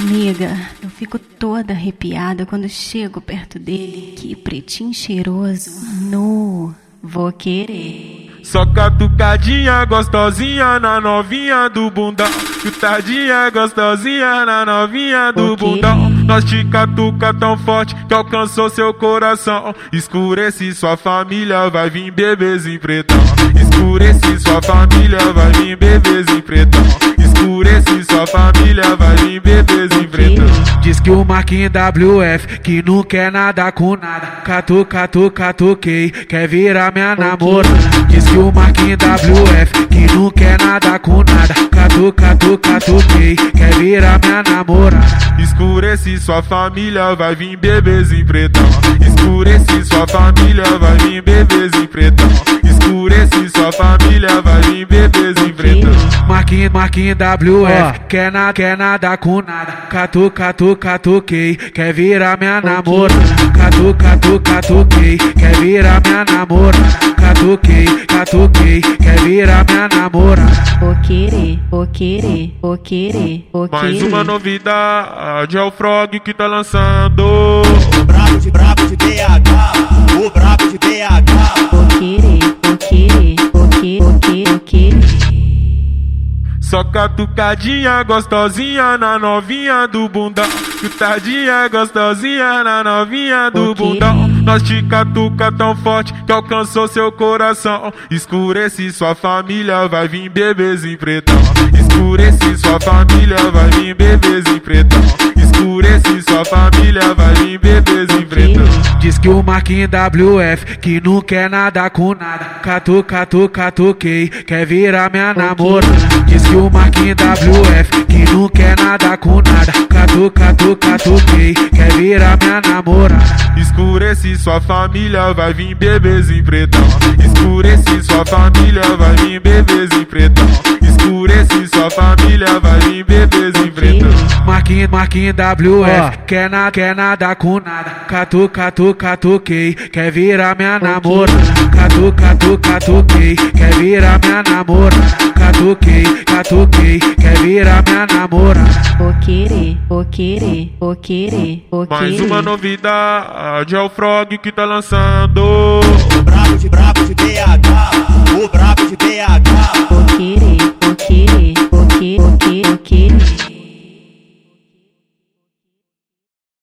Amiga, eu fico toda arrepiada quando chego perto dele. Que pretinho cheiroso. Nu, vou querer. Só catucadinha gostosinha na novinha do bundão. Chutadinha gostosinha na novinha do Ok. bundão. Nós te catuca tão forte que alcançou seu coração. Escurece sua família, vai vir bebezinho pretão. Escurece sua família, vai vir bebezinho pretão. Escurece sua família, vai vir pretão. Diz que o Marquinhos WF que não quer nada com nada. Catu, catu, catuquei, quer virar minha namorada. Diz que o Marquinhos WF que não quer nada com nada. Catu, catu, catuquei, quer virar minha namorada. Escurece sua família, vai vir bebezinho pretão. Escurece sua família, vai vir bebezinho pretão. Marquinhos, Marquinhos WF, quer, na, quer nada com nada. Catu, catu, catuquei, quer virar minha namorada. Catu, catu, catuquei, quer virar minha namorada. Catuquei, catuquei, quer virar minha namorada. Vou querer, vou querer, vou querer, vou querer. Mais uma novidade é o Frog que tá lançando. Só catucadinha gostosinha na novinha do bundão. Chutadinha gostosinha na novinha do bundão. Nós te catuca tão forte que alcançou seu coração. Escurece sua família, vai vir bebezinho pretão. Escurece sua família, vai vir bebezinho pretão. Escurece sua família, vai vir pretão. Diz que o Marquinhos WF que não quer nada com nada. Catu, catu, catuquei, quer virar minha namorada. Diz que o Marquinhos WF que não quer nada com nada. Catu, catu, catuquei, quer virar minha namorada. Escurece sua família, vai vir bebezinho pretão. Escurece sua família, vai vir bebezinho pretão. Marquinhos, Marquinhos WF, quer, na, quer nada com nada. Catu, catu, catuquei, quer virar minha namorada. Catu, catu, catuquei, quer virar minha namorada. Catuquei, catuquei, quer virar minha namorada. Vou querer, vou querer, vou querer, Mais querer. uma novidade é o Frog que tá lançando.